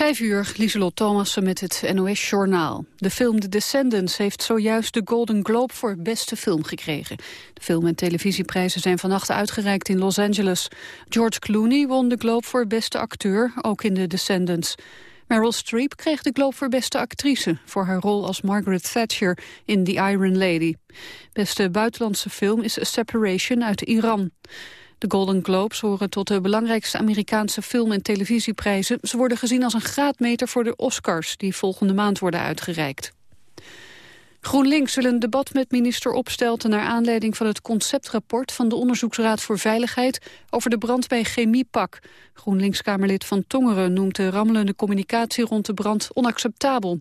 Vijf uur, Lieselot Thomassen met het NOS-journaal. De film The Descendants heeft zojuist de Golden Globe voor beste film gekregen. De film- en televisieprijzen zijn vannacht uitgereikt in Los Angeles. George Clooney won de Globe voor beste acteur, ook in The Descendants. Meryl Streep kreeg de Globe voor beste actrice... voor haar rol als Margaret Thatcher in The Iron Lady. Beste buitenlandse film is A Separation uit Iran. De Golden Globes horen tot de belangrijkste Amerikaanse film- en televisieprijzen. Ze worden gezien als een graadmeter voor de Oscars, die volgende maand worden uitgereikt. GroenLinks wil een debat met minister Opstelten... naar aanleiding van het conceptrapport van de Onderzoeksraad voor Veiligheid... over de brand bij Chemiepak. GroenLinks-Kamerlid Van Tongeren noemt de rammelende communicatie rond de brand onacceptabel.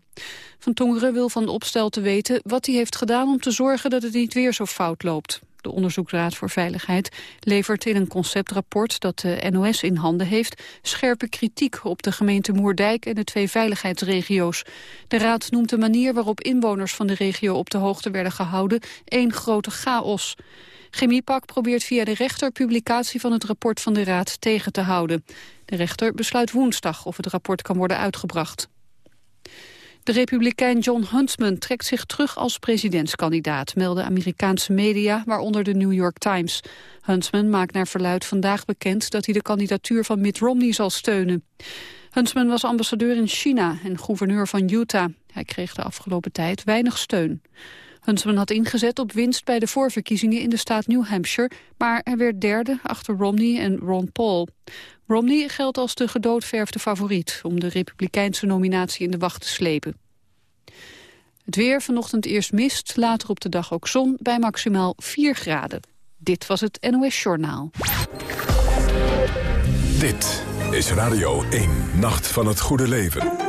Van Tongeren wil van Opstelten weten wat hij heeft gedaan om te zorgen dat het niet weer zo fout loopt. De Onderzoeksraad voor Veiligheid levert in een conceptrapport dat de NOS in handen heeft scherpe kritiek op de gemeente Moerdijk en de twee veiligheidsregio's. De raad noemt de manier waarop inwoners van de regio op de hoogte werden gehouden één grote chaos. Chemiepak probeert via de rechter publicatie van het rapport van de raad tegen te houden. De rechter besluit woensdag of het rapport kan worden uitgebracht. De republikein John Huntsman trekt zich terug als presidentskandidaat, melden Amerikaanse media, waaronder de New York Times. Huntsman maakt naar verluid vandaag bekend dat hij de kandidatuur van Mitt Romney zal steunen. Huntsman was ambassadeur in China en gouverneur van Utah. Hij kreeg de afgelopen tijd weinig steun. Huntsman had ingezet op winst bij de voorverkiezingen in de staat New Hampshire, maar hij werd derde achter Romney en Ron Paul. Romney geldt als de gedoodverfde favoriet om de republikeinse nominatie in de wacht te slepen. Het weer, vanochtend eerst mist, later op de dag ook zon bij maximaal 4 graden. Dit was het NOS Journaal. Dit is Radio 1, Nacht van het Goede Leven.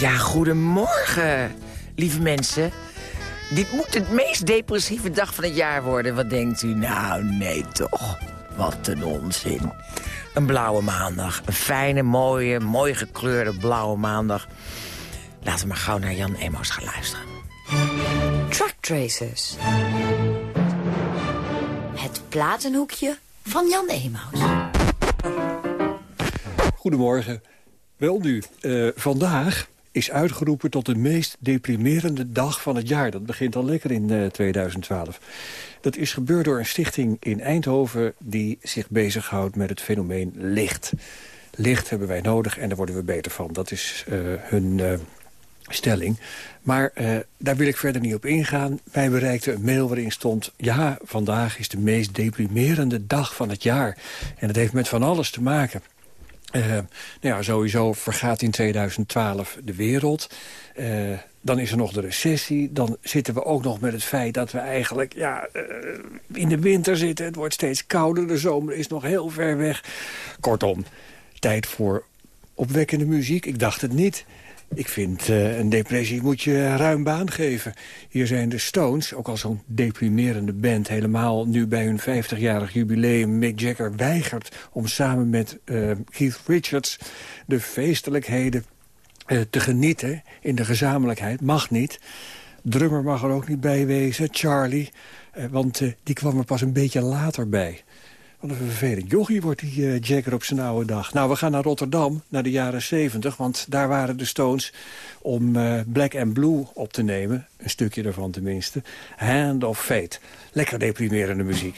Ja, goedemorgen, lieve mensen. Dit moet de meest depressieve dag van het jaar worden. Wat denkt u? Nou, nee toch. Wat een onzin. Een blauwe maandag. Een fijne, mooie, mooi gekleurde blauwe maandag. Laten we maar gauw naar Jan Emos gaan luisteren. Truck Tracers. Het platenhoekje van Jan Emaus. Goedemorgen. Wel nu, uh, vandaag is uitgeroepen tot de meest deprimerende dag van het jaar. Dat begint al lekker in uh, eh, 2012. Dat is gebeurd door een stichting in Eindhoven... die zich bezighoudt met het fenomeen licht. Licht hebben wij nodig en daar worden we beter van. Dat is uh, hun uh, stelling. Maar daar wil ik verder niet op ingaan. Wij bereikten een mail waarin stond... ja, vandaag is de meest deprimerende dag van het jaar. En dat heeft met van alles te maken... Uh, nou ja, sowieso vergaat in 2012 de wereld. Uh, dan is er nog de recessie. Dan zitten we ook nog met het feit dat we eigenlijk ja, uh, in de winter zitten. Het wordt steeds kouder. De zomer is nog heel ver weg. Kortom, tijd voor opwekkende muziek. Ik dacht het niet. Ik vind uh, een depressie moet je ruim baan geven. Hier zijn de Stones, ook al zo'n deprimerende band... helemaal nu bij hun 50-jarig jubileum. Mick Jagger weigert om samen met uh, Keith Richards... de feestelijkheden uh, te genieten in de gezamenlijkheid. Mag niet. Drummer mag er ook niet bij wezen, Charlie. want die kwam er pas een beetje later bij. Wat een vervelend jochie wordt die uh, Jagger op zijn oude dag. Nou, we gaan naar Rotterdam, naar de jaren 70. Want daar waren de Stones om uh, Black and Blue op te nemen. Een stukje ervan tenminste. Hand of Fate. Lekker deprimerende muziek.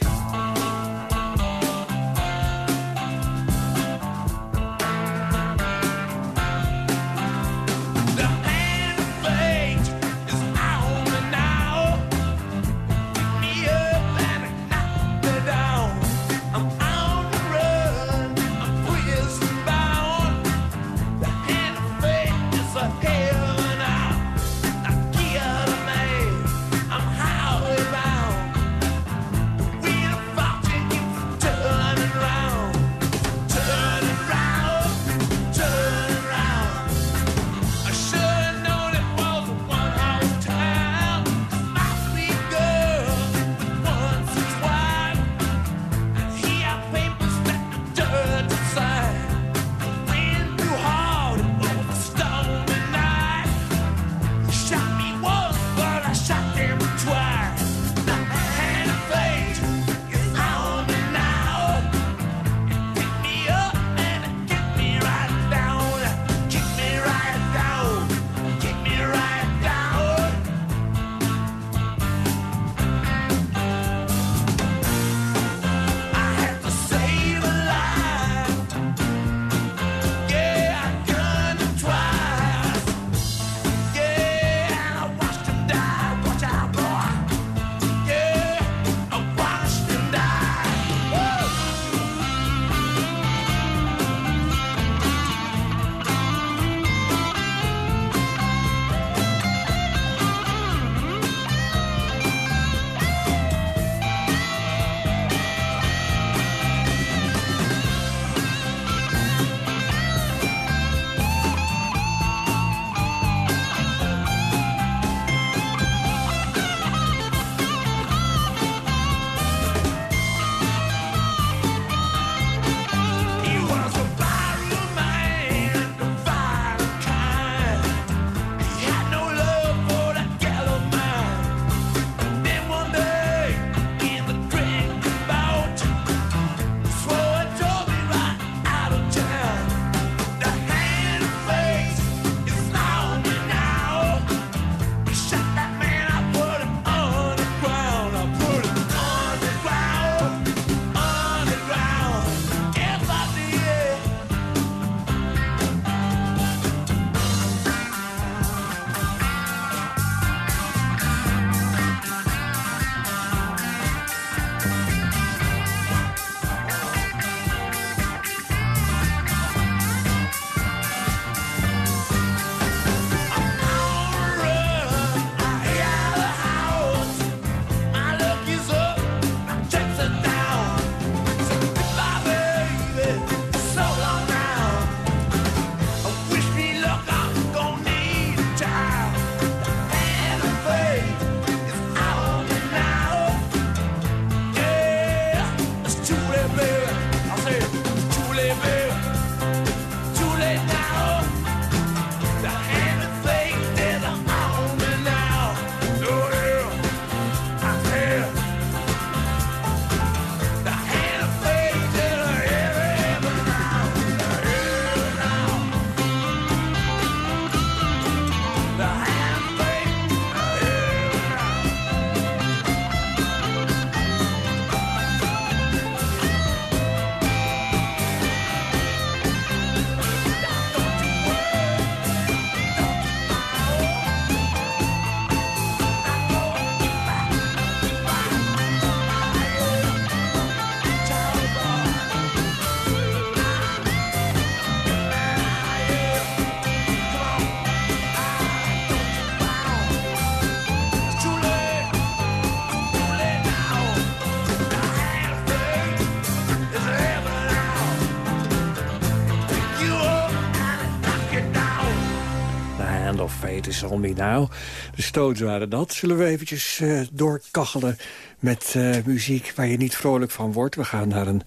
Is nou. De Stones waren dat. Zullen we eventjes uh, doorkachelen met uh, muziek waar je niet vrolijk van wordt. We gaan naar een,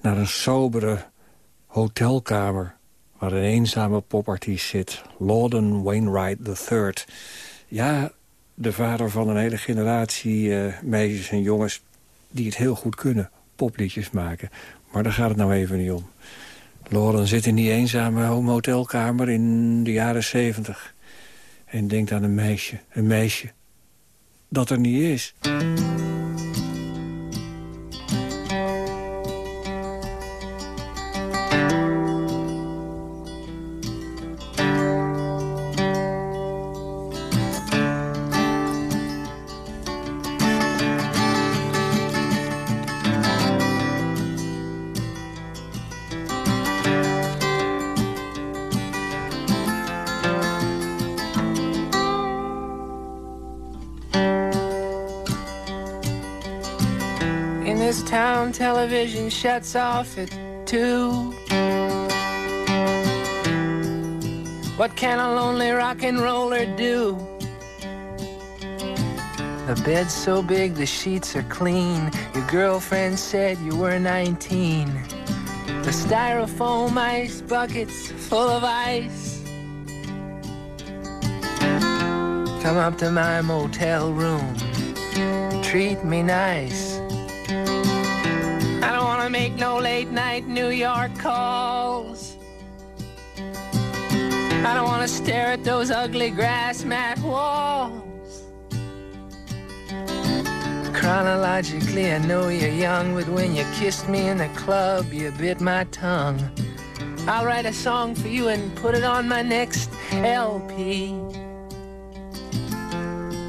naar een sobere hotelkamer waar een eenzame popartiest zit. Lawden Wainwright III. Ja, de vader van een hele generatie uh, meisjes en jongens die het heel goed kunnen. popliedjes maken. Maar daar gaat het nou even niet om. Lauren zit in die eenzame homotelkamer in de jaren zeventig. En denkt aan een meisje, een meisje dat er niet is. Television shuts off at two. What can a lonely rock and roller do? The bed's so big, the sheets are clean. Your girlfriend said you were 19. The styrofoam ice bucket's full of ice. Come up to my motel room. Treat me nice make no late night New York calls. I don't want to stare at those ugly grass mat walls. Chronologically, I know you're young, but when you kissed me in the club, you bit my tongue. I'll write a song for you and put it on my next LP.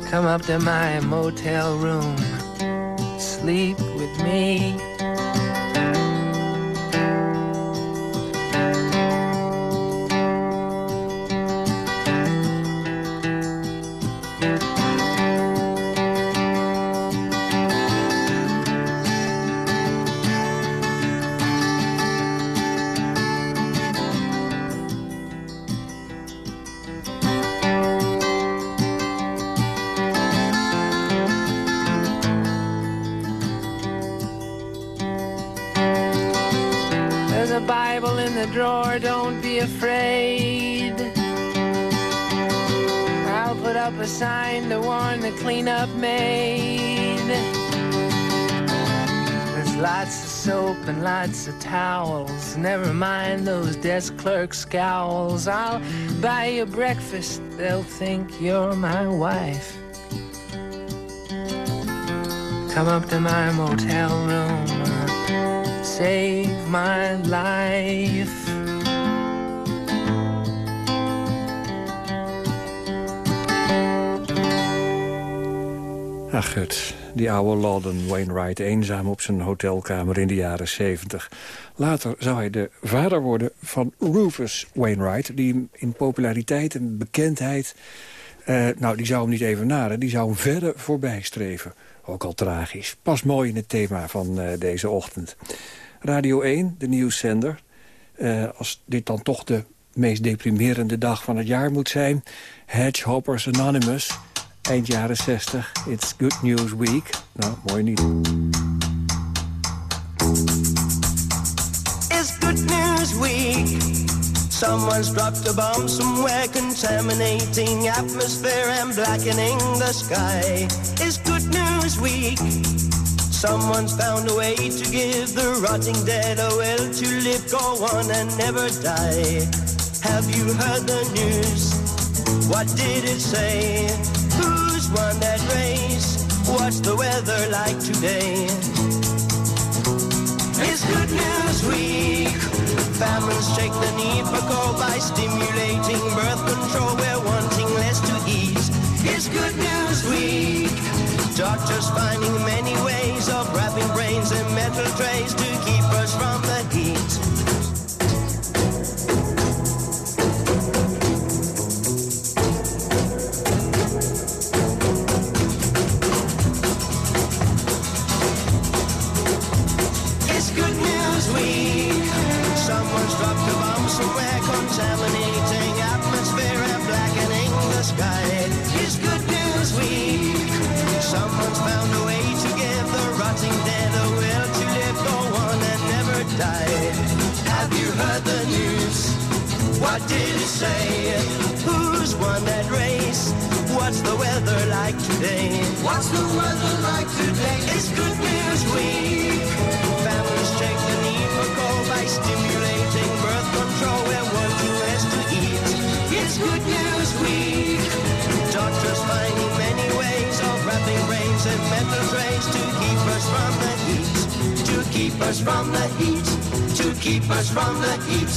Come up to my motel room, sleep with me. Sign to warn the cleanup maid. There's lots of soap and lots of towels. Never mind those desk clerk scowls. I'll buy you breakfast, they'll think you're my wife. Come up to my motel room, save my life. Ach, het, die oude Lawden Wainwright, eenzaam op zijn hotelkamer in de jaren 70. Later zou hij de vader worden van Rufus Wainwright... die in populariteit en bekendheid... Uh, nou, die zou hem niet even naden, die zou hem verder voorbij streven. Ook al tragisch. Pas mooi in het thema van uh, deze ochtend. Radio 1, de nieuwszender. Uh, als dit dan toch de meest deprimerende dag van het jaar moet zijn... Hedgehoppers Anonymous eind jaren 60. It's Good News Week. Nou, mooi niet. It's Good News Week. Someone's dropped a bomb somewhere contaminating atmosphere and blackening the sky. It's Good News Week. Someone's found a way to give the rotting dead a will to live, go on and never die. Have you heard the news? What did it say? Who's won that race? What's the weather like today? It's Good News Week. Families check the need for coal by stimulating birth control. We're wanting less to eat. It's Good News Week. Doctors finding many ways of wrapping brains in metal contaminating atmosphere and blackening the sky. It's Good News Week. Someone's found a way to give the rotting dead a will to live, go on and never die. Have you heard the news? What did it say? Who's won that race? What's the weather like today? What's the weather like today? It's Good News Week Families check the need for coal by stimulating brains in metal trays to keep us from the heat. To keep us from the heat. To keep us from the heat.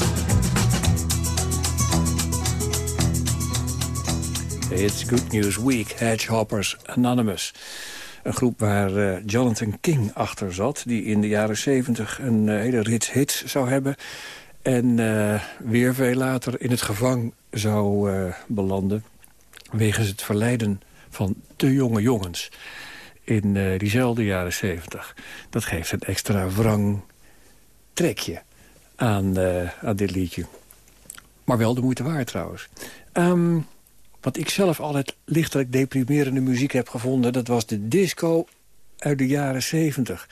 It's Good News Week, Hedgehoppers Anonymous. Een groep waar eh, Jonathan King achter zat... die in de jaren 70 een eh, hele rits hits zou hebben... en eh, weer veel later in het gevang zou belanden... wegens het verleiden van te jonge jongens in diezelfde jaren 70. Dat geeft een extra wrang trekje aan, aan dit liedje. Maar wel de moeite waard trouwens. Um, wat ik zelf altijd lichtelijk deprimerende muziek heb gevonden... dat was de disco uit de jaren 70.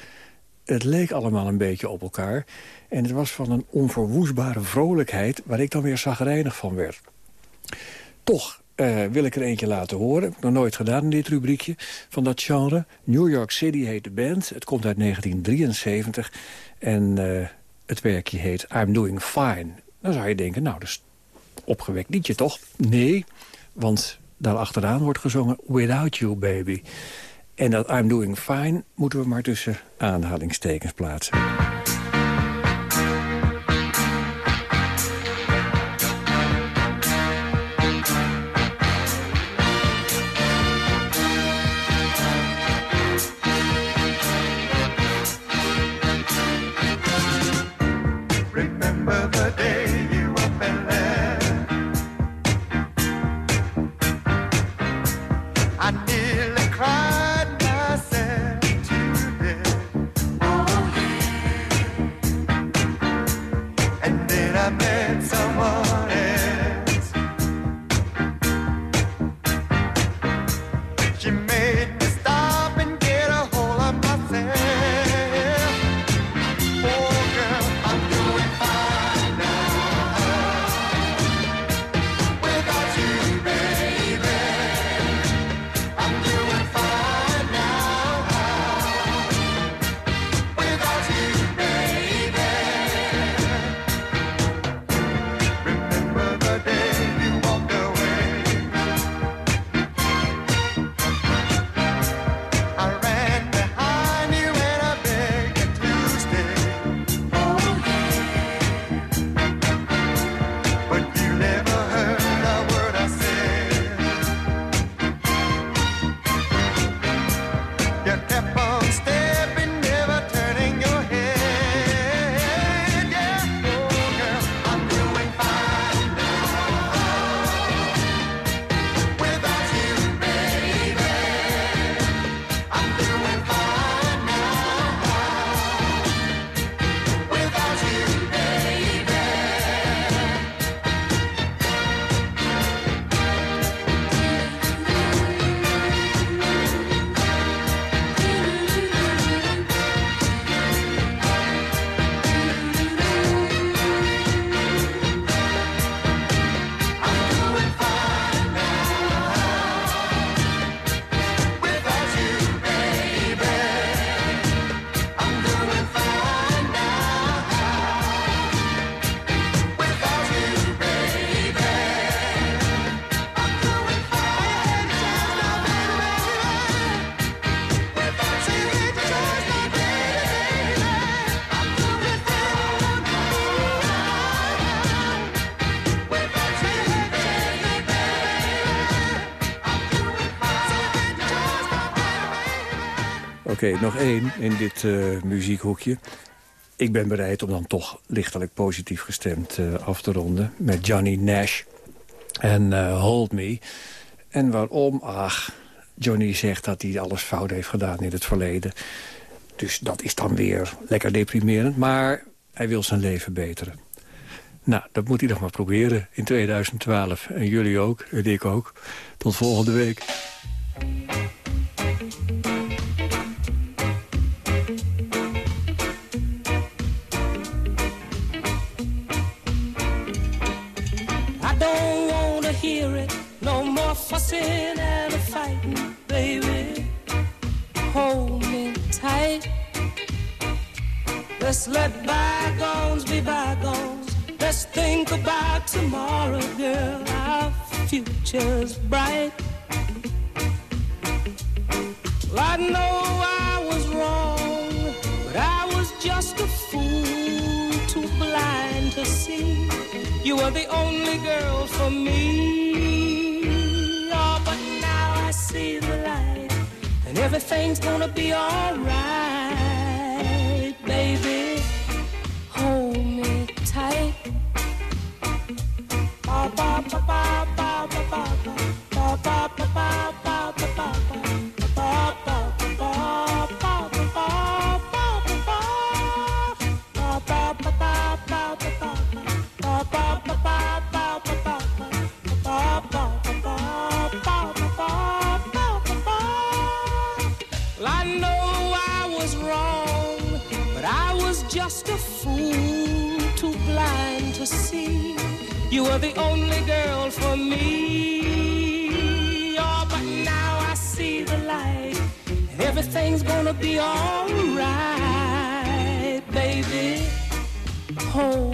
Het leek allemaal een beetje op elkaar. En het was van een onverwoestbare vrolijkheid... waar ik dan weer zagrijnig van werd. Toch uh, wil ik er eentje laten horen. Heb nog nooit gedaan in dit rubriekje. Van dat genre. New York City heet de band. Het komt uit 1973. En uh, het werkje heet I'm Doing Fine. Dan zou je denken, nou, is opgewekt liedje toch? Nee, want daar achteraan wordt gezongen Without You Baby. En dat I'm Doing Fine moeten we maar tussen aanhalingstekens plaatsen. Oké, nog één in dit uh, muziekhoekje. Ik ben bereid om dan toch lichtelijk positief gestemd uh, af te ronden... met Johnny Nash en uh, Hold Me. En waarom? Ach, Johnny zegt dat hij alles fout heeft gedaan in het verleden. Dus dat is dan weer lekker deprimerend. Maar hij wil zijn leven beteren. Nou, dat moet hij nog maar proberen in 2012. En jullie ook, en ik ook. Tot volgende week. Fussing and a fighting, baby. Hold me tight. Let's let bygones be bygones. Let's think about tomorrow, girl. Our future's bright. Well, I know I was wrong, but I was just a fool, too blind to see. You were the only girl for me. Oh, I see the light, and everything's gonna be alright, baby. Hold me tight. Ba, ba, ba, ba, ba, ba, ba, ba, ba, ba, ba, the only girl for me. Oh, but now I see the light, and everything's gonna be alright, baby. Hold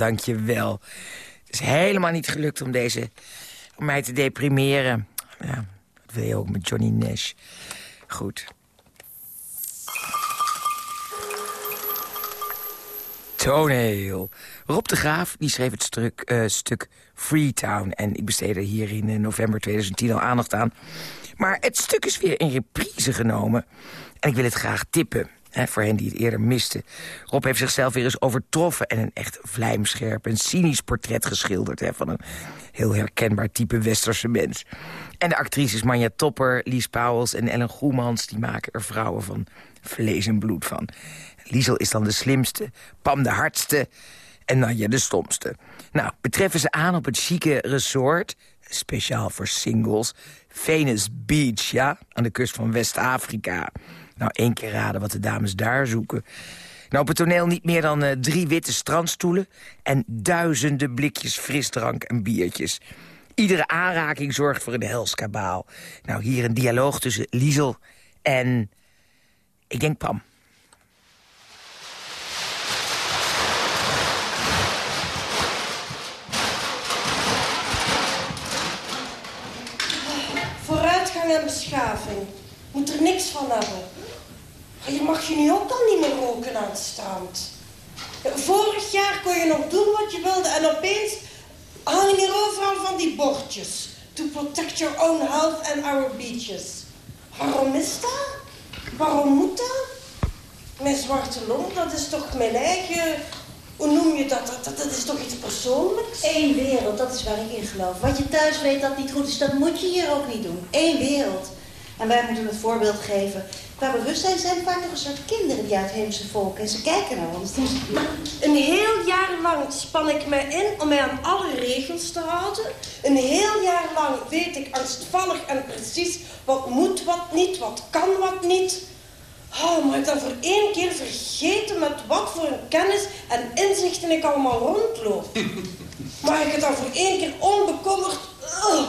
lieve Jan, dank je wel. Het is helemaal niet gelukt om deze om mij te deprimeren. Ja, dat wil je ook met Johnny Nash. Goed. Toneel. Rob de Graaf die schreef het stuk, eh, stuk Freetown. En ik besteedde hier in eh, november 2010 al aandacht aan. Maar het stuk is weer in reprise genomen. En ik wil het graag tippen. Voor hen die het eerder misten. Rob heeft zichzelf weer eens overtroffen... en een echt vlijmscherp en cynisch portret geschilderd... Van een heel herkenbaar type westerse mens. En de actrices Manja Topper, Lies Pauwels en Ellen Goemans... die maken er vrouwen van vlees en bloed van. Liesel is dan de slimste, Pam de hardste en Nanja de stomste. Nou, betreffen ze aan op het chique resort... speciaal voor singles, Venus Beach, ja, aan de kust van West-Afrika... Nou, één keer raden wat de dames daar zoeken. Nou, op het toneel niet meer dan uh, drie witte strandstoelen... en duizenden blikjes frisdrank en biertjes. Iedere aanraking zorgt voor een helskabaal. Nou, hier een dialoog tussen Liesel en... ik denk Pam. Vooruitgang en beschaving. Moet er niks van hebben. Je mag je nu ook al niet meer roken aan het strand. Vorig jaar kon je nog doen wat je wilde en opeens hangen hier overal van die bordjes. To protect your own health and our beaches. Waarom is dat? Waarom moet dat? Mijn zwarte long, dat is toch mijn eigen... Hoe noem je dat? Dat, dat, dat is toch iets persoonlijks? Eén wereld, dat is waar ik in geloof. Wat je thuis weet dat niet goed is, dat moet je hier ook niet doen. Eén wereld. En wij moeten het voorbeeld geven. Qua bewustzijn zijn vaak nog een soort kinderen die uitheemse volken. En ze kijken naar ons. Dus... Een heel jaar lang span ik mij in om mij aan alle regels te houden. Een heel jaar lang weet ik angstvallig en precies wat moet, wat niet, wat kan, wat niet. Oh, maar ik dan voor één keer vergeten met wat voor een kennis en inzichten ik allemaal rondloop. Maar ik het dan voor één keer onbekommerd uh,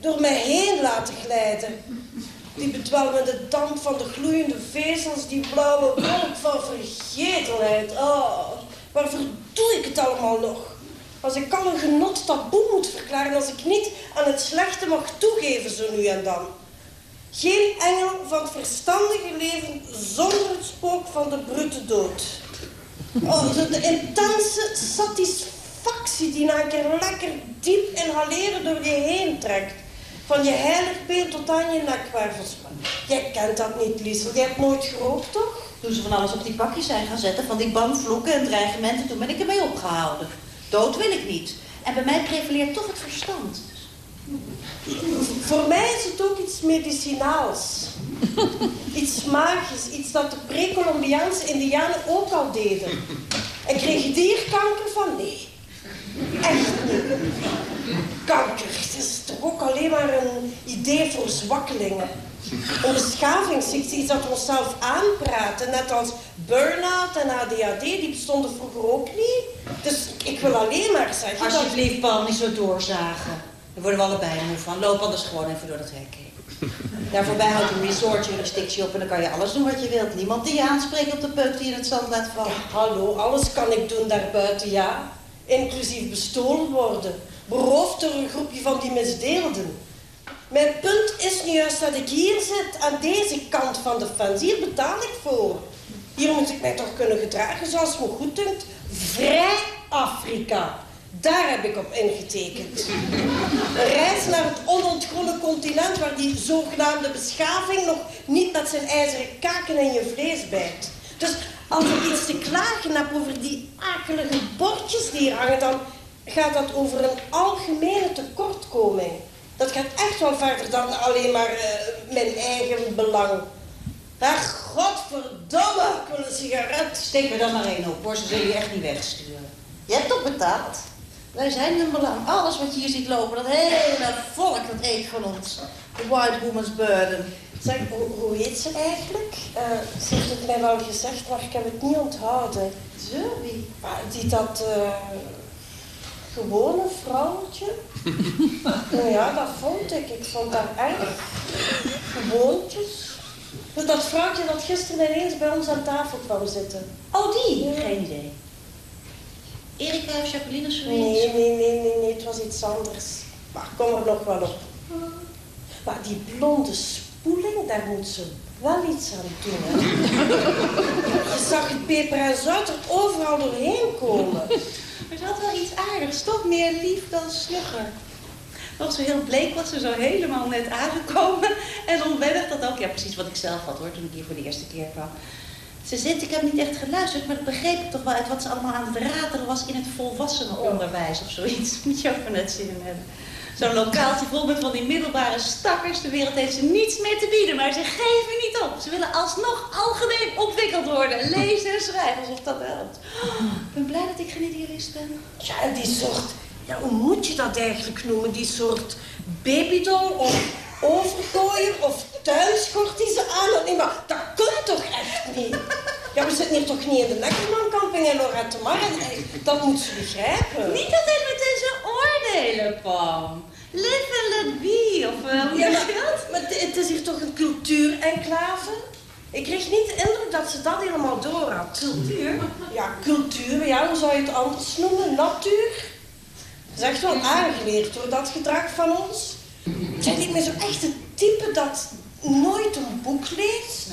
door mij heen laten glijden. Die bedwelmende damp van de gloeiende vezels, die blauwe wolk van vergetelheid. Oh, waarvoor doe ik het allemaal nog? Als ik al een genot taboe moet verklaren als ik niet aan het slechte mag toegeven zo nu en dan. Geen engel van het verstandige leven zonder het spook van de brute dood. Oh, de, de intense satisfactie die na een keer lekker diep inhaleren door je heen trekt. Van je heilig been tot aan je nekwervels. Jij kent dat niet, Liesel. Jij hebt nooit gerookt, toch? Toen ze van alles op die pakjes zijn gaan zetten, van die bamvloeken en dreigementen, toen ben ik ermee opgehouden. Dood wil ik niet. En bij mij prevaleert toch het verstand. Voor mij is het ook iets medicinaals. Iets magisch, iets dat de pre-Columbiaanse indianen ook al deden. En kreeg je dierkanker van? Nee. Echt niet. Kanker, het is toch ook alleen maar een idee voor zwakkelingen. Een beschavingsziekte, iets dat we onszelf aanpraten. Net als burn-out en ADHD, die bestonden vroeger ook niet. Dus ik wil alleen maar zeggen... dat- Alsjeblieft, Paul, niet zo doorzagen. Daar worden we allebei moe van. Loop anders gewoon even door dat hek heen. Daar voorbij houdt een resort jurisdictie op en dan kan je alles doen wat je wilt. Niemand die je aanspreekt op de peuk die je in het zand laat vallen. Hallo, alles kan ik doen daarbuiten, ja. Inclusief bestolen worden. Beroofd door een groepje van die misdeelden. Mijn punt is nu juist dat ik hier zit, aan deze kant van de fence. Hier betaal ik voor. Hier moet ik mij toch kunnen gedragen zoals me goed dunkt. Vrij Afrika. Daar heb ik op ingetekend. Een reis naar het onontgonnen continent waar die zogenaamde beschaving nog niet met zijn ijzeren kaken in je vlees bijt. Dus als ik iets te klagen heb over die akelige bordjes die hier hangen, dan gaat dat over een algemene tekortkoming. Dat gaat echt wel verder dan alleen maar eh, mijn eigen belang. Ach, godverdomme, ik wil een sigaret. Steek me dan maar één op, hoor. Ze zullen je echt niet wegsturen. Je hebt toch betaald? Wij zijn hun belang. Alles wat je hier ziet lopen, dat hele volk, dat eet van ons. The white woman's burden. Zeg, hoe, hoe heet ze eigenlijk? Eh, ze heeft het mij wel gezegd, maar ik heb het niet onthouden. Zo, wie? Maar die dat eh, gewone vrouwtje. nou ja, dat vond ik. Ik vond dat erg. Gewoontjes. Dat vrouwtje dat gisteren ineens bij ons aan tafel kwam zitten. Oh, die? Ja. Geen idee. Erika of Jacqueline of zoiets? Nee, nee, nee, nee, nee, het was iets anders. Maar kom er nog wel op. Maar die blonde spoeling, daar moet ze wel iets aan doen. Je zag het peper en zout er overal doorheen komen. Ze had wel iets aardigs, toch meer lief dan slugger. Nog zo heel bleek was ze zo helemaal net aangekomen. En onwennig dat ook. Ja, precies wat ik zelf had hoor, toen ik hier voor de eerste keer kwam. Ze zit, ik heb niet echt geluisterd, maar dat begreep ik toch wel uit wat ze allemaal aan het ratelen was in het volwassenenonderwijs of zoiets. Moet je ook net zin in hebben. Zo'n lokaaltje vol met van die middelbare stakkers. De wereld heeft ze niets meer te bieden, maar ze geven niet op. Ze willen alsnog algemeen ontwikkeld worden. Lezen en schrijven, alsof dat helpt. Oh, ik ben blij dat ik geen idealist ben. Ja, en die soort, ja, hoe moet je dat eigenlijk noemen? Die soort babydoll of overgooier of tuinschort die ze aan. Nee, maar dat komt toch echt niet? Ja, we zitten hier toch niet in de Neckermancamping in Lorette Mar. Dat moet ze begrijpen. Niet meteen zo oordelen, Pam. Live and let be, of uh, hoe Ja, maar, je dat? maar het- is hier toch een cultuurenclave? Ik kreeg niet de indruk dat ze dat helemaal door had. Cultuur? Ja, cultuur, ja, hoe zou je het anders noemen? Natuur? Dat is echt wel aangeleerd door dat gedrag van ons. Zij lijkt me zo echt het type dat nooit een boek leest.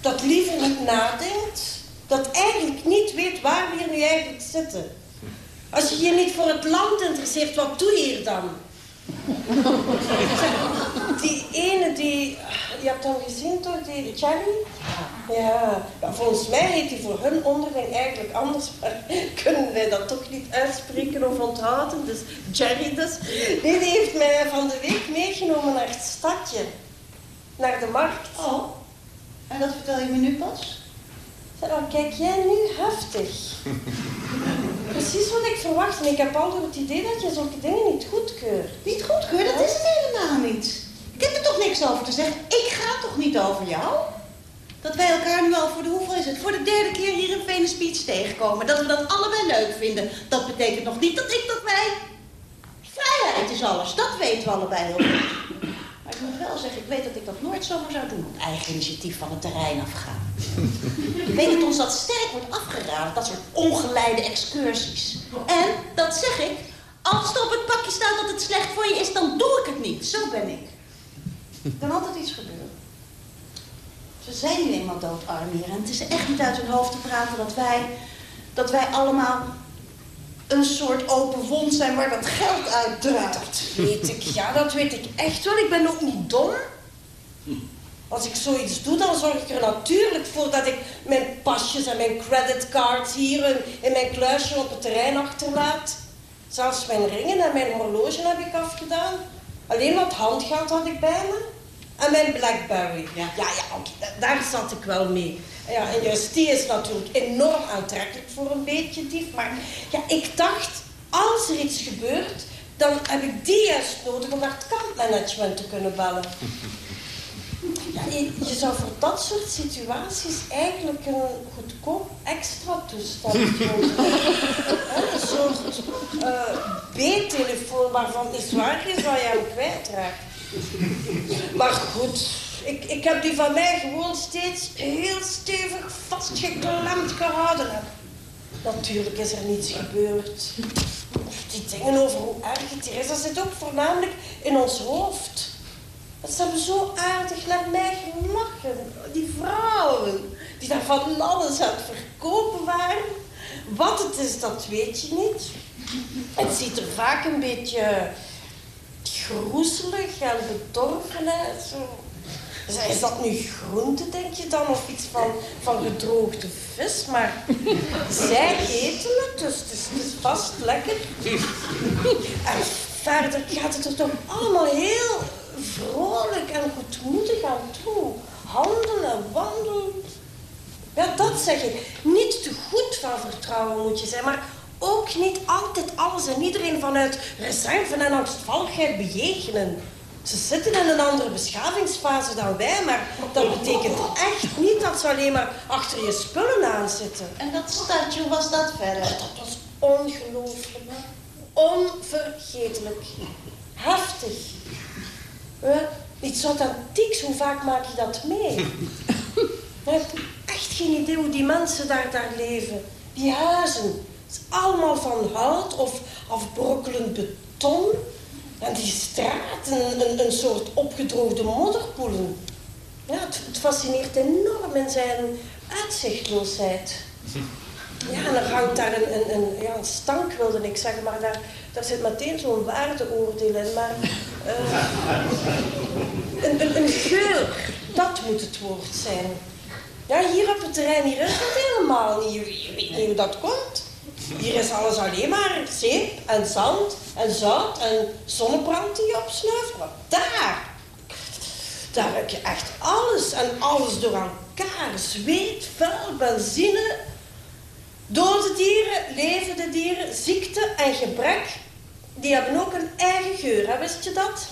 Dat liever niet nadenkt. Dat eigenlijk niet weet waar we hier nu eigenlijk zitten. Als je je niet voor het land interesseert, wat doe je hier dan? Die ene die... Je hebt hem gezien toch, die Charlie? Ja. ja, volgens mij heet hij voor hun onderling eigenlijk anders. Maar kunnen wij dat toch niet uitspreken of onthouden? Dus Jerry dus. Nee, die heeft mij van de week meegenomen naar het stadje. Naar de markt. Oh, en dat vertel je me nu pas? Dan kijk jij nu heftig. Precies wat ik verwacht. En ik heb altijd het idee dat je zulke dingen niet goedkeurt. Niet goedkeur, dat is het helemaal niet. Ik heb er toch niks over te zeggen. Ik ga toch niet over jou? Dat wij elkaar nu al voor de hoeveel is het? Voor de derde keer hier in Venus Beach tegenkomen. Dat we dat allebei leuk vinden. Dat betekent nog niet dat ik dat wij... Vrijheid is alles, dat weten we allebei heel goed. Maar ik moet wel zeggen, ik weet dat ik dat nooit zomaar zou doen. Op eigen initiatief van het terrein afgaan. Weet dat ons dat sterk wordt afgeraden, dat soort ongeleide excursies. En, dat zeg ik, als er op het pakje staat dat het slecht voor je is, dan doe ik het niet. Zo ben ik. Kan altijd iets gebeuren. Ze zijn nu eenmaal doodarm hier. En het is echt niet uit hun hoofd te praten dat wij, dat wij allemaal een soort open wond zijn waar dat geld uitdraait. Dat weet ik, ja, dat weet ik echt wel. Ik ben ook niet dom. Als ik zoiets doe, dan zorg ik er natuurlijk voor dat ik mijn pasjes en mijn creditcards hier in, in mijn kluisje op het terrein achterlaat. Zelfs mijn ringen en mijn horloge heb ik afgedaan. Alleen wat handgeld had ik bij me. En mijn Blackberry. Ja, ja, daar zat ik wel mee. Ja, en juist die is natuurlijk enorm aantrekkelijk voor een beetje dief. Maar ja, ik dacht, als er iets gebeurt, dan heb ik die juist nodig om naar het kampmanagement te kunnen bellen. Je, zou voor dat soort situaties eigenlijk een goedkoop extra hebben. Een soort eh, B-telefoon waarvan niet zwaar is waar je hem kwijtraakt. Maar goed, ik, ik heb die van mij gewoon steeds heel stevig vastgeklemd gehouden. En natuurlijk is er niets gebeurd. Die dingen over hoe erg het hier is, dat zit ook voornamelijk in ons hoofd. Ze hebben zo aardig naar mij gelachen. Die vrouwen die daar van alles aan het verkopen waren. Wat het is, dat weet je niet. Het ziet er vaak een beetje groezelig en bedorven. Zo. Is dat nu groente, denk je dan? Of iets van, van gedroogde vis? Maar zij eten het, dus het is, het is vast lekker. En verder gaat het er toch allemaal heel vrolijk en goedmoedig aan toe. Handelen, wandelen. Ja, dat zeg ik. Niet te goed van vertrouwen moet je zijn, maar ook niet altijd alles en iedereen vanuit reserve en angstvalligheid bejegenen. Ze zitten in een andere beschavingsfase dan wij, maar dat betekent echt niet dat ze alleen maar achter je spullen aan zitten. En dat stadje, hoe was dat verder? Dat was ongelooflijk. Onvergetelijk. Heftig. Eh, iets authentieks, hoe vaak maak je dat mee? Ik heb echt geen idee hoe die mensen daar, daar leven. Die huizen. Het is allemaal van hout of afbrokkelend beton. En die straten, een, een soort opgedroogde modderpoelen. Ja, het, het fascineert enorm in zijn uitzichtloosheid. Ja, en er hangt daar een, een, een, ja, een stank, wilde ik zeggen, maar daar, daar zit meteen zo'n waardeoordeel in. Maar eh, een, een, geur, dat moet het woord zijn. Ja, hier op het terrein, hier is dat helemaal niet. Je weet niet hoe dat komt. Hier is alles alleen maar zeep en zand en zout en zonnebrand die je opsnuift. Maar daar, daar heb je echt alles en alles door elkaar. Zweet, vuil, benzine, dode dieren, levende dieren, ziekte en gebrek. Die hebben ook een eigen geur, hè? wist je dat?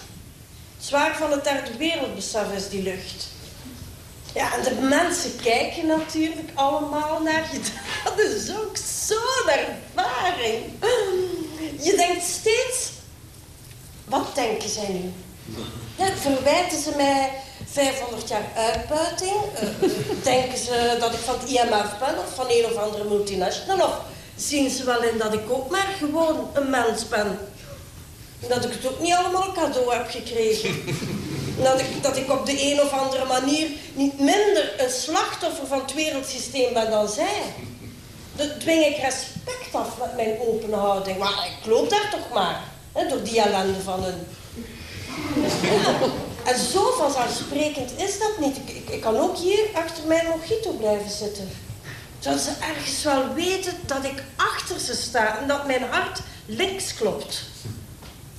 Zwaar van het derde wereldbesef is die lucht. Ja, en de mensen kijken natuurlijk allemaal naar je. Dat is ook zo'n ervaring. Je denkt steeds, wat denken zij nu? Verwijten ze mij 500 jaar uitbuiting? Eh, denken ze dat ik van het IMF ben of van een of andere multinational? Of zien ze wel in dat ik ook maar gewoon een mens ben? En Dat ik het ook niet allemaal cadeau heb gekregen. Dat ik, dat ik op de een of andere manier niet minder een slachtoffer van het wereldsysteem ben dan zij. Dan dwing ik respect af met mijn open houding. Maar ik loop daar toch maar, hè, door die ellende van hun. Ja. En zo vanzelfsprekend is dat niet. Ik, ik, ik kan ook hier achter mijn mojito blijven zitten. Zodat ze ergens wel weten dat ik achter ze sta en dat mijn hart links klopt.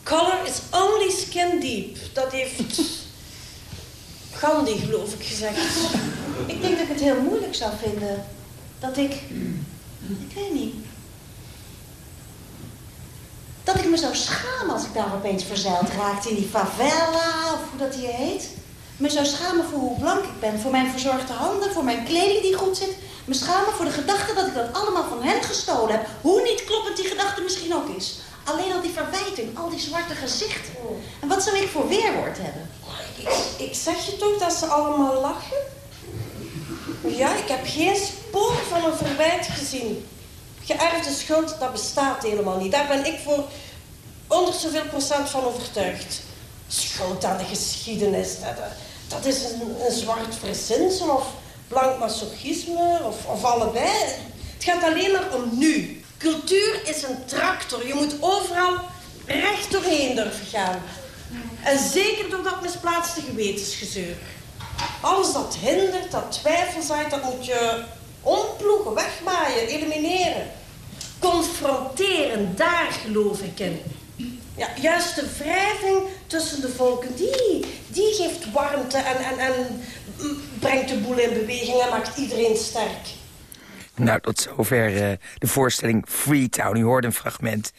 Color is only skin deep. Dat heeft Gandhi, geloof ik, gezegd. Ik denk dat ik het heel moeilijk zou vinden. Dat ik... Ik weet niet. Dat ik me zou schamen als ik daar opeens verzeild raakte in die favela, of hoe dat hier heet. Me zou schamen voor hoe blank ik ben, voor mijn verzorgde handen, voor mijn kleding die goed zit. Me schamen voor de gedachte dat ik dat allemaal van hen gestolen heb. Hoe niet kloppend die gedachte misschien ook is. Alleen al die verwijting, al die zwarte gezichten. En wat zou ik voor weerwoord hebben? Ik, ik zeg je toch dat ze allemaal lachen? Ja, ik heb geen spoor van een verwijt gezien. Geërfde schuld, dat bestaat helemaal niet. Daar ben ik voor onder zoveel procent van overtuigd. schuld aan de geschiedenis. Dat, dat is een, zwart verzinsel of blank masochisme of, of allebei. Het gaat alleen maar om nu. Cultuur is een tractor. Je moet overal recht doorheen durven gaan. En zeker door dat misplaatste gewetensgezeur. Alles dat hindert, dat twijfelzaait, dat moet je omploegen, wegmaaien, elimineren. Confronteren, daar geloof ik in. Ja, juist de wrijving tussen de volken, die, die geeft warmte en, en, en brengt de boel in beweging en maakt iedereen sterk. Nou, tot zover uh, de voorstelling Freetown. U hoorde een fragment.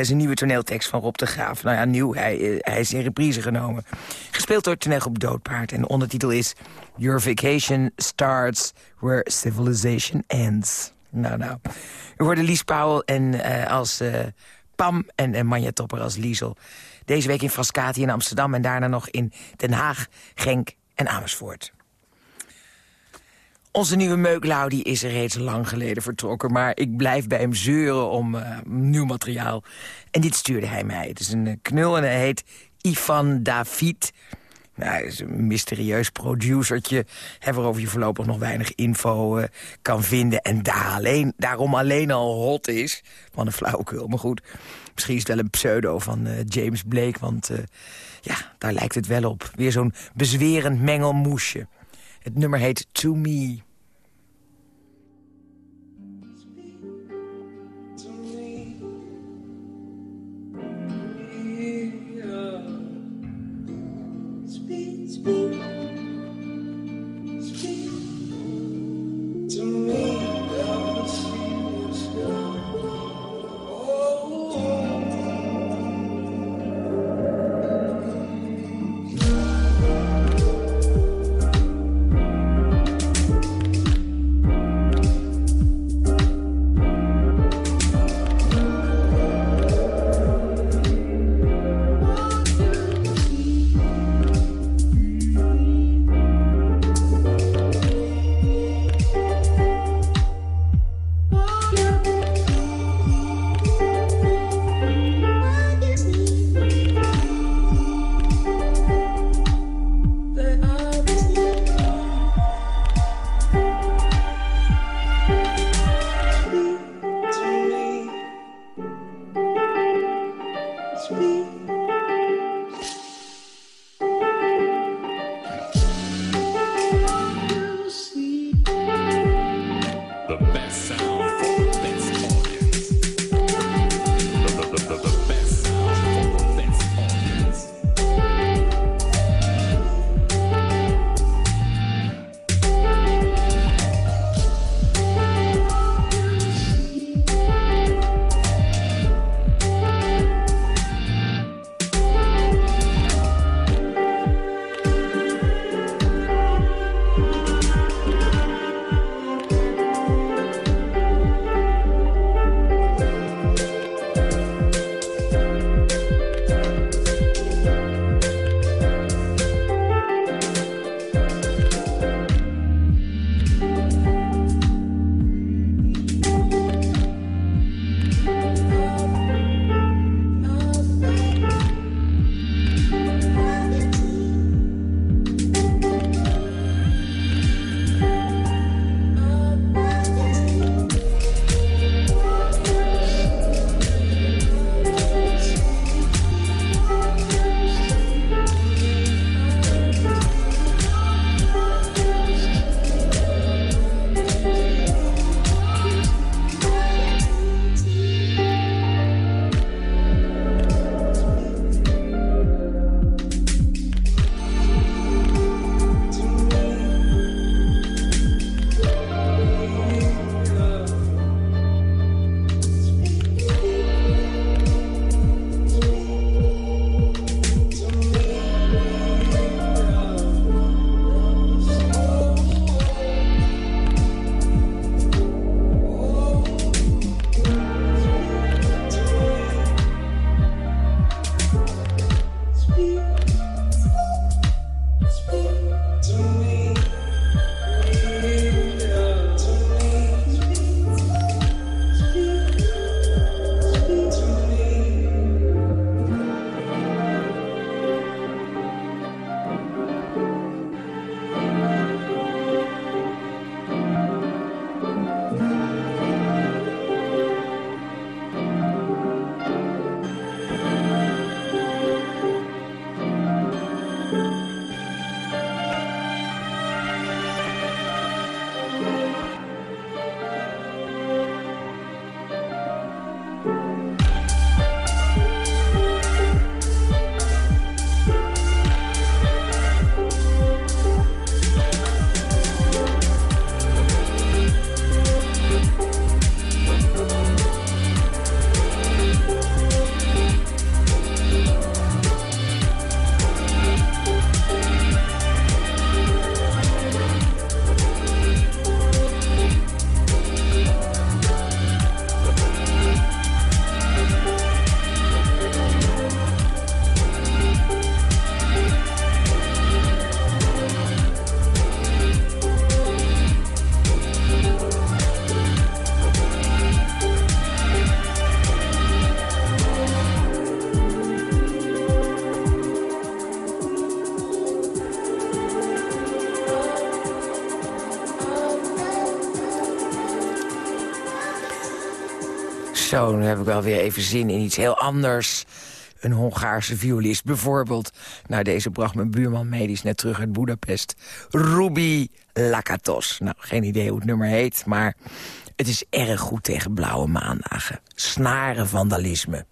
Is een nieuwe toneeltekst van Rob de Graaf. Nou ja, nieuw, hij, uh, hij is in reprise genomen. Gespeeld door toneelgroep Doodpaard. En de ondertitel is Your Vacation Starts Where Civilization Ends. Nou, nou. U hoorde Lies Powell en, als Pam en, en Manja Topper als Liesel. Deze week in Frascati in Amsterdam en daarna nog in Den Haag, Genk en Amersfoort. Onze nieuwe Meuklauw is er reeds lang geleden vertrokken... maar ik blijf bij hem zeuren om uh, nieuw materiaal. En dit stuurde hij mij. Het is een eh, knul en hij heet Ivan David. Nou, hij is een mysterieus producertje... waarover je voorlopig nog weinig info uh, kan vinden. En daar alleen, daarom alleen al hot is. Van een flauwekul, maar goed. Misschien is het wel een pseudo van James Blake... want ja, daar lijkt het wel op. Weer zo'n bezwerend mengelmoesje. Het nummer heet To Me. Zo, nu heb ik wel weer even zin in iets heel anders. Een Hongaarse violist bijvoorbeeld. Nou, deze bracht mijn buurman medisch net terug uit Budapest. Ruby Lakatos. Nou, geen idee hoe het nummer heet, maar het is erg goed tegen blauwe maandagen. Snaren vandalisme.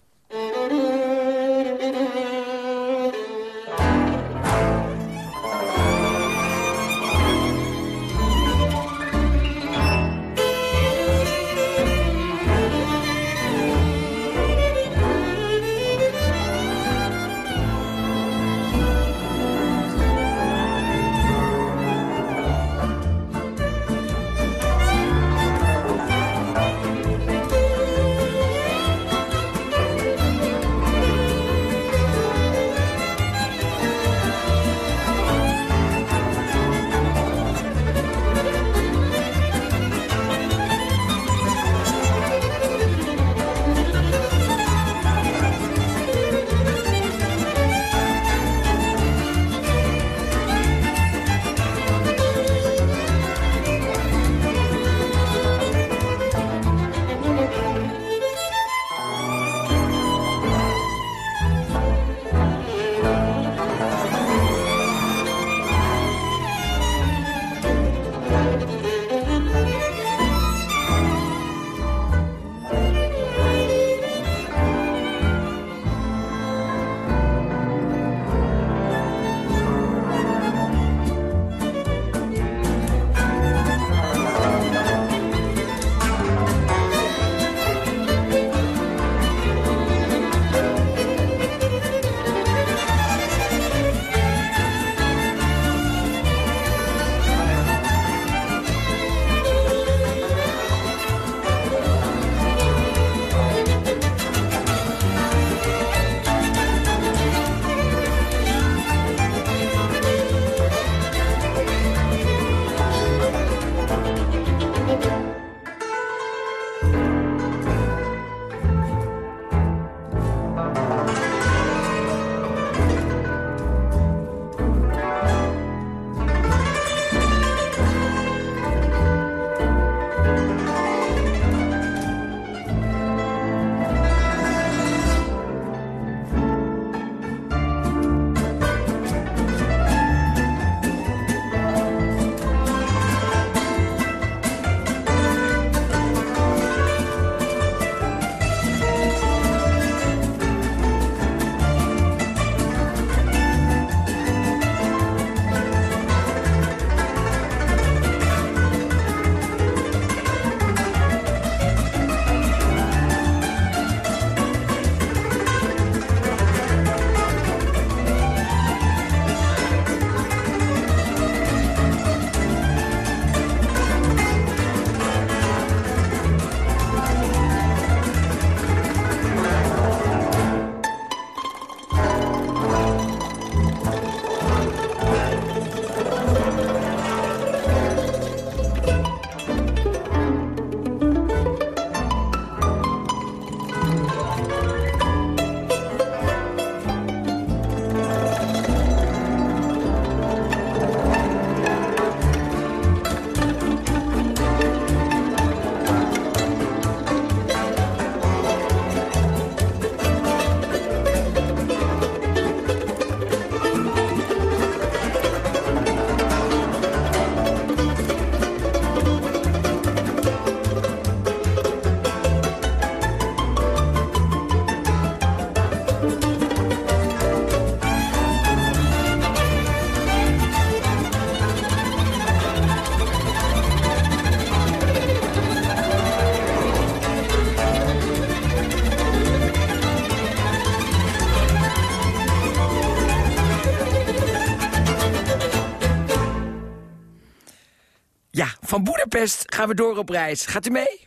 Gaan we door op reis. Gaat u mee?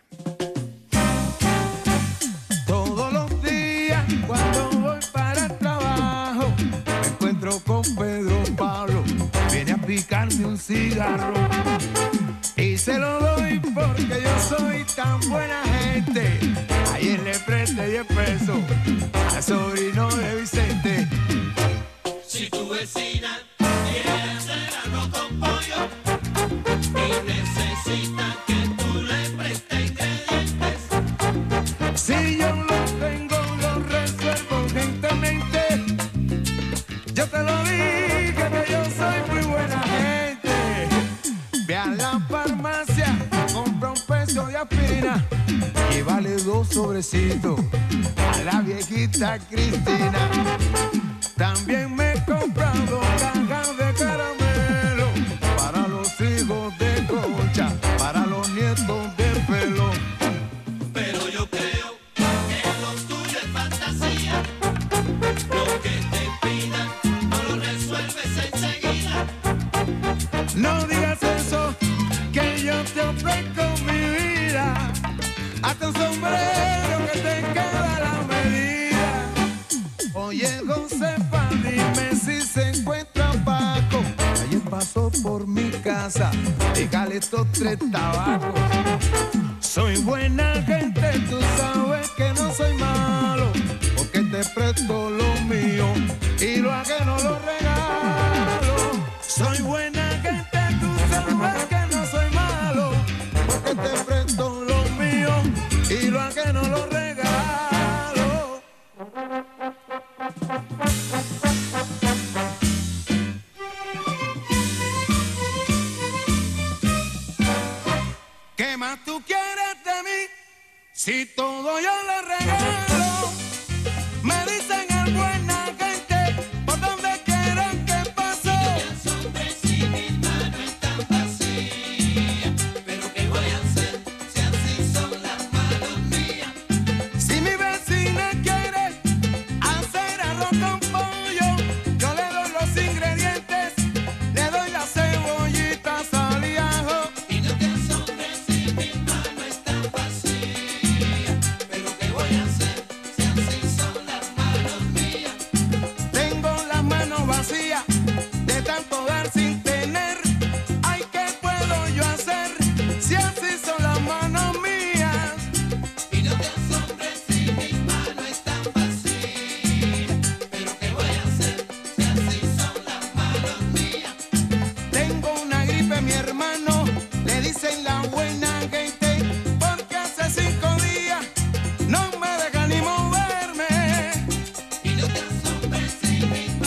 Te ofrezco mi vida. Hasta un sombrero que te queda a la medida. Oye, Josefa, dime si se encuentra Paco. Ayer pasó por mi casa, déjale estos tres tabacos.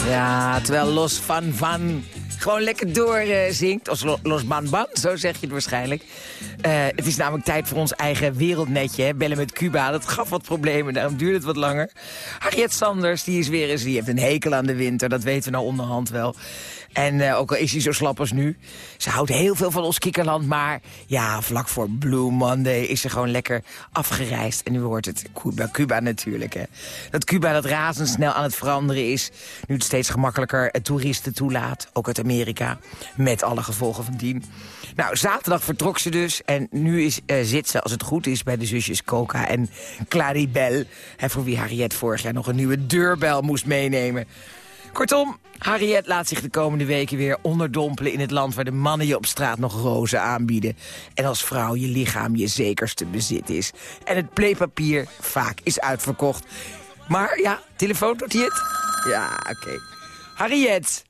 Ja, terwijl Los Van Van gewoon lekker doorzingt. Als Lo- Los Van Van, zo zeg je het waarschijnlijk. Eh, het is namelijk tijd voor ons eigen wereldnetje. Hè? Bellen met Cuba, dat gaf wat problemen, daarom duurde het wat langer. Harriet Sanders, die is weer eens, die heeft een hekel aan de winter. Dat weten we nou onderhand wel. En eh, ook al is hij zo slap als nu. Ze houdt heel veel van ons kikkerland. Maar ja, vlak voor Blue Monday is ze gewoon lekker afgereisd. En nu hoort het Cuba, Cuba natuurlijk. Hè. Dat Cuba dat razendsnel aan het veranderen is. Nu het steeds gemakkelijker toeristen toelaat. Ook uit Amerika. Met alle gevolgen van dien. Nou, zaterdag vertrok ze dus. En nu is, eh, zit ze, als het goed is, bij de zusjes Coca en Claribel. Hè, voor wie Harriet vorig jaar nog een nieuwe deurbel moest meenemen. Kortom, Harriet laat zich de komende weken weer onderdompelen in het land... waar de mannen je op straat nog rozen aanbieden. En als vrouw je lichaam je zekerste bezit is. En het playpapier vaak is uitverkocht. Maar ja, telefoon doet hij het? Ja, oké. Harriet,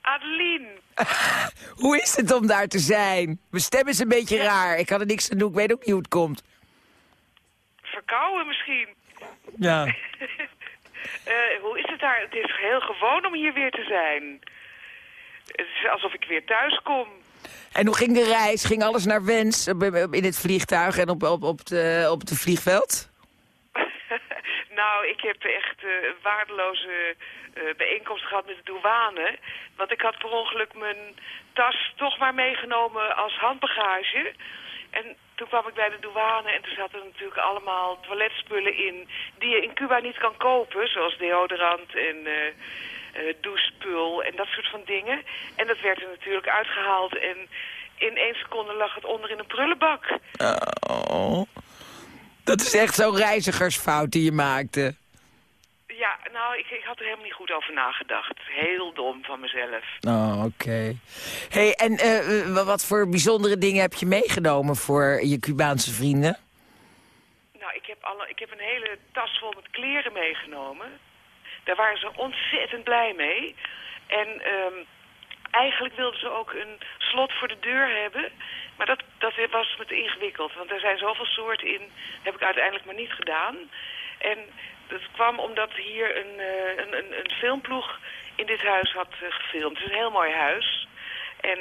Adeline, hoe is het om daar te zijn? Mijn stem is een beetje raar. Ik kan er niks aan doen. Ik weet ook niet hoe het komt. verkouden misschien. Ja. Eh, hoe is het daar? Het is heel gewoon om hier weer te zijn. Het is alsof ik weer thuis kom. En hoe ging de reis? Ging alles naar wens op- in het vliegtuig en op, op, op, de, op het vliegveld? Nou, ik heb echt eh, een waardeloze eh, bijeenkomst gehad met de douane. Want ik had per ongeluk mijn tas toch maar meegenomen als handbagage. En toen kwam ik bij de douane en toen zaten er natuurlijk allemaal toiletspullen in... die je in Cuba niet kan kopen, zoals deodorant en eh eh, douchespul en dat soort van dingen. En dat werd er natuurlijk uitgehaald en in één seconde lag het onder in een prullenbak. Oh. Dat is echt zo'n reizigersfout die je maakte. Ja, nou, ik, ik had er helemaal niet goed over nagedacht. Heel dom van mezelf. Oh, oké. hey, en eh, eh, wat voor bijzondere dingen heb je meegenomen voor je Cubaanse vrienden? Nou, ik heb, alle, ik heb een hele tas vol met kleren meegenomen. Daar waren ze ontzettend blij mee. En ehm, eigenlijk wilden ze ook een slot voor de deur hebben. Maar dat, dat was me te ingewikkeld. Want er zijn zoveel soorten in. heb ik uiteindelijk maar niet gedaan. En dat kwam omdat hier een, eh, een, een, een filmploeg in dit huis had eh, gefilmd. Het is een heel mooi huis. En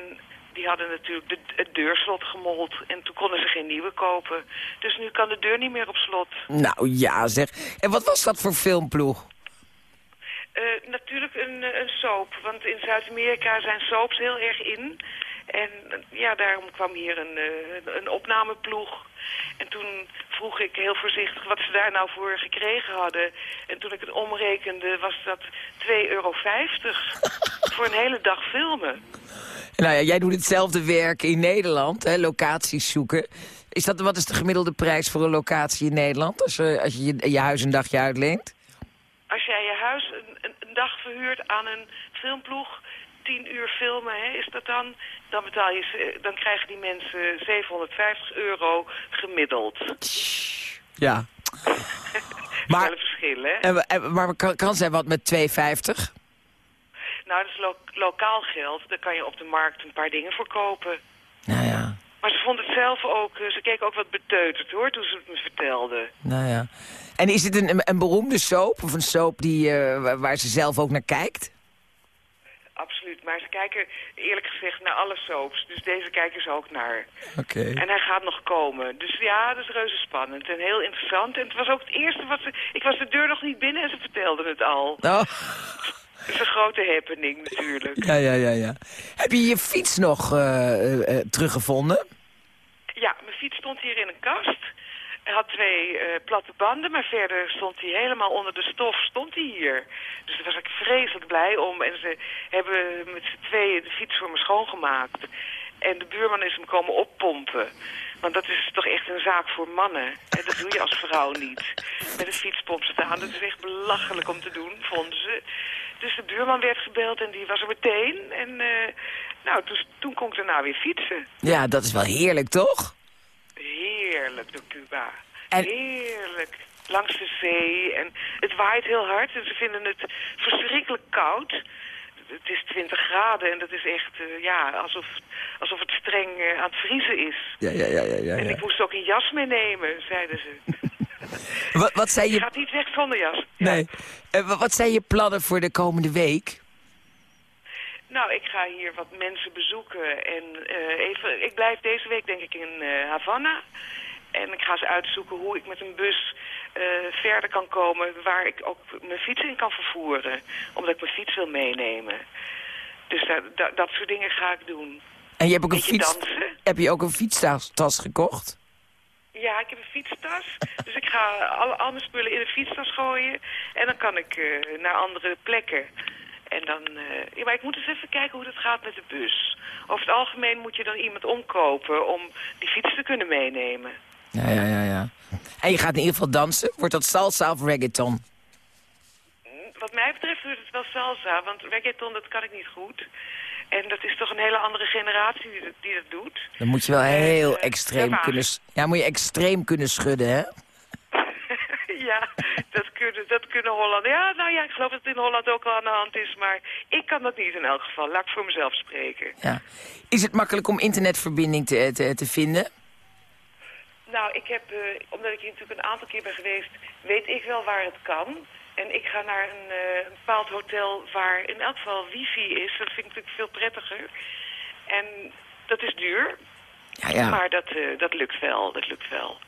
die hadden natuurlijk de, het deurslot gemold. En toen konden ze geen nieuwe kopen. Dus nu kan de deur niet meer op slot. Nou ja, zeg. En wat was dat voor filmploeg? Eh, natuurlijk een, een soap, want in Zuid-Amerika zijn soaps heel erg in. En ja, daarom kwam hier een, eh, een opnameploeg. En toen vroeg ik heel voorzichtig wat ze daar nou voor gekregen hadden. En toen ik het omrekende was dat 2,50 euro voor een hele dag filmen. Nou ja, jij doet hetzelfde werk in Nederland, hè, locaties zoeken. Is dat, wat is de gemiddelde prijs voor een locatie in Nederland als, eh, als je, je je huis een dagje uitleent? Als jij je huis een dag verhuurt aan een filmploeg, 10 uur filmen, hè, is dat dan? Dan, betaal je, dan krijgen die mensen 750 euro gemiddeld. Ja. Maar, een verschil, hè? En, en- maar kan, kan zij wat met 2,50? Nou, dat is lo- lokaal geld. Daar kan je op de markt een paar dingen voor kopen. Nou ja, Maar ze vond het zelf ook... eh, Ze keek ook wat beteuterd, hoor, toen ze het me vertelde. nou ja. En is het een, een, beroemde soap of een soap die, eh, waar ze zelf ook naar kijkt? Maar ze kijken eerlijk gezegd naar alle soaps. Dus deze kijken ze ook naar. Oké. En hij gaat nog komen. Dus ja, dat is reuze spannend en heel interessant. En het was ook het eerste wat ze... Ik was de deur nog niet binnen en ze vertelden het al. Oh, Het is een grote happening natuurlijk. ja, ja, ja, ja. Heb je je fiets nog eh, eh, teruggevonden? Ja, mijn fiets stond hier in een kast. Hij had twee eh, platte banden, maar verder stond hij helemaal onder de stof, stond hij hier. Dus daar was ik vreselijk blij om. En ze hebben met z'n tweeën de fiets voor me schoongemaakt. En de buurman is hem komen oppompen. Want dat is toch echt een zaak voor mannen. En dat doe je als vrouw niet. Met een fietspomp staan. Dat is echt belachelijk om te doen, vonden ze. Dus de buurman werd gebeld en die was er meteen. En eh, nou, toen, toen kon ik daarna weer fietsen. Ja, dat is wel heerlijk, toch? Heerlijk door Cuba. En- Heerlijk. Langs de zee. En het waait heel hard en ze vinden het verschrikkelijk koud. Het is 20 graden en dat is echt, eh, ja, alsof, alsof het streng eh, aan het vriezen is. Ja, ja, ja, ja, ja. En ik moest ook een jas meenemen, zeiden ze. Wat, wat, zijn Je je, gaat niet weg zonder jas. nee. Eh, wa- wat zijn je plannen voor de komende week? Nou, ik ga hier wat mensen bezoeken en eh, even, ik blijf deze week denk ik in eh, Havana. En ik ga ze uitzoeken hoe ik met een bus eh, verder kan komen waar ik ook mijn fiets in kan vervoeren. Omdat ik mijn fiets wil meenemen. Dus dat soort dingen ga ik doen. En je hebt ook een, fiets, dansen. heb je ook een fietstas tas gekocht? Ja, ik heb een fietstas. Dus ik ga alle, al mijn spullen in de fietstas gooien. En dan kan ik naar andere plekken. En dan... eh, ja, maar ik moet eens even kijken hoe dat gaat met de bus. Over het algemeen moet je dan iemand omkopen om die fiets te kunnen meenemen. Ja, ja, ja, ja. En je gaat in ieder geval dansen. Wordt dat salsa of reggaeton? Wat mij betreft wordt het wel salsa, want reggaeton dat kan ik niet goed. En dat is toch een hele andere generatie die dat, die dat doet. Dan moet je wel heel eh, extreem ja, kunnen... Ja, moet je extreem kunnen schudden, hè? ja, dat kunnen, dat kunnen Holland. Ja, nou ja, ik geloof dat het in Holland ook wel aan de hand is, maar ik kan dat niet in elk geval. Laat ik voor mezelf spreken. Ja. Is het makkelijk om internetverbinding te, te, te vinden? Nou, ik heb, eh, omdat ik hier natuurlijk een aantal keer ben geweest, weet ik wel waar het kan. En ik ga naar een, eh, een bepaald hotel waar in elk geval wifi is. Dat vind ik natuurlijk veel prettiger. En dat is duur. Ja, ja. Maar dat, eh, dat lukt wel, dat lukt wel.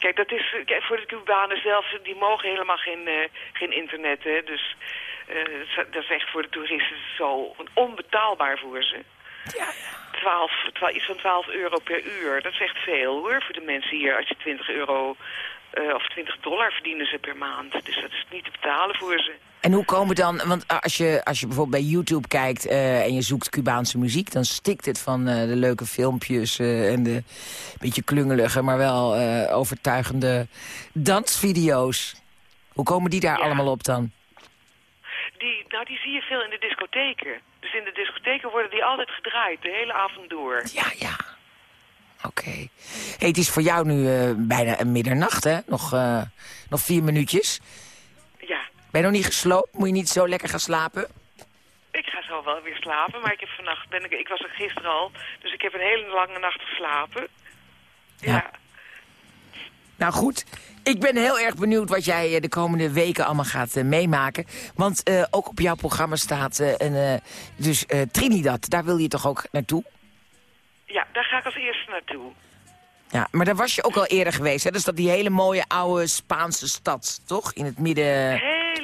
Kijk, dat is, kijk, voor de Cubanen zelf, die mogen helemaal geen, eh, geen internet, hè. Dus eh, dat is- echt voor de toeristen zo onbetaalbaar voor ze. 12, 12, iets van 12 euro per uur, dat is echt veel hoor, voor de mensen hier. Als je 20 euro eh, of 20 dollar verdienen ze per maand. Dus dat is niet te betalen voor ze. En hoe komen dan... Want als je, als je bijvoorbeeld bij YouTube kijkt eh, en je zoekt Cubaanse muziek... dan stikt het van eh, de leuke filmpjes eh, en de beetje klungelige... maar wel overtuigende dansvideo's. Hoe komen die daar Ja. allemaal op dan? Die, nou, die zie je veel in de discotheken. Dus in de discotheken worden die altijd gedraaid, de hele avond door. Ja, ja. Oké. Hey, het is voor jou nu bijna een middernacht, hè? Nog, nog vier minuutjes. Ben je nog niet gesloopt? Moet je niet zo lekker gaan slapen? ik ga zo wel weer slapen, maar ik heb vannacht, ben ik, ik was er gisteren al, dus ik heb een hele lange nacht geslapen. Ja. Nou goed, ik ben heel erg benieuwd wat jij eh, de komende weken allemaal gaat eh, meemaken. Want eh, ook op jouw programma staat een, dus Trinidad. Daar wil je toch ook naartoe? Ja, daar ga ik als eerste naartoe. Ja, maar daar was je ook al eerder geweest, hè? Dat is dat die hele mooie oude Spaanse stad, toch? In het midden...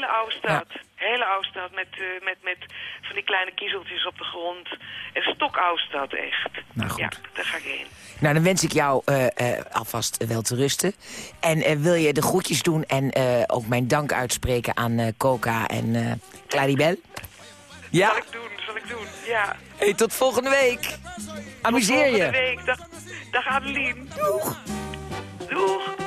Hele oude stad. Hele oude stad met, eh, met, met van die kleine kiezeltjes op de grond. Een stokoude stad, echt. Nou, goed. Ja, daar ga ik heen. Nou, dan wens ik jou eh, eh, alvast wel te rusten. En wil je de groetjes doen en ook mijn dank uitspreken aan Coca en eh Claribel? Ja? Zal ik doen, zal ik doen, ja. Hey, tot volgende week. Amuseer Volgende je. week. Dag, dag Adeline. Doeg. Doeg.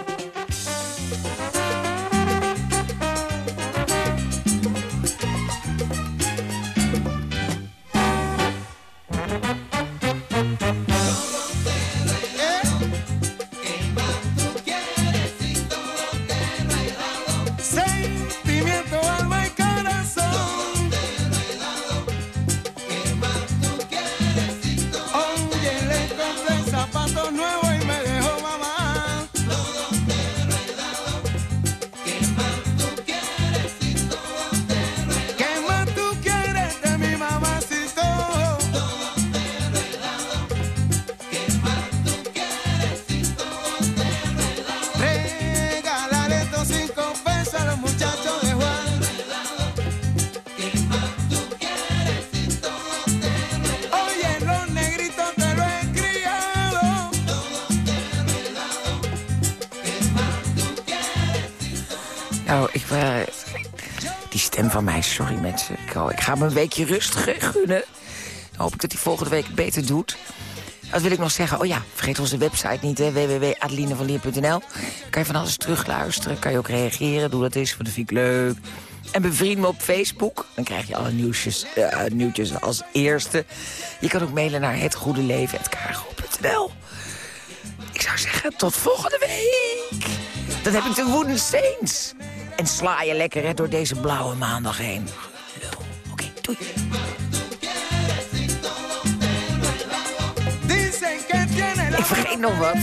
Ik, ga me een weekje rustig gunnen. Dan hoop ik dat hij volgende week beter doet. Wat wil ik nog zeggen? Oh ja, vergeet onze website niet, www.adelinevanlier.nl. Kan je van alles terugluisteren, kan je ook reageren, doe dat eens, want dat vind ik leuk. En bevriend me op Facebook, dan krijg je alle eh, nieuwtjes als eerste. Je kan ook mailen naar hetgoedeleven.nl. Ik zou zeggen, tot volgende week. Dan heb ik de Wooden Saints. En sla je lekker hè, door deze blauwe maandag heen. Ik vergeet nog wat.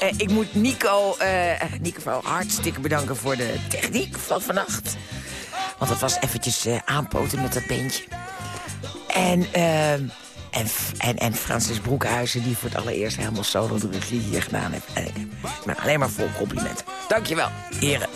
Eh, ik moet Nico, eh Nico hartstikke bedanken voor de techniek van vannacht. Want het was eventjes eh, aanpoten met dat beentje. En, en, F- en, en Francis Broekhuizen, die voor het allereerst helemaal solo de regie hier gedaan heeft. En ik ben alleen maar vol complimenten. Dankjewel, heren.